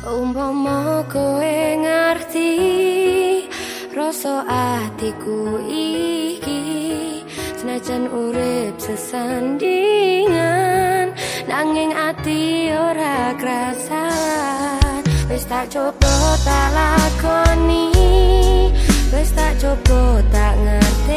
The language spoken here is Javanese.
Umpama kowe ngerti rasa atiku iki senajan urip sesandingan nanging ati ora krasa wis tak coba tak lakoni wis tak coba tak ngerti.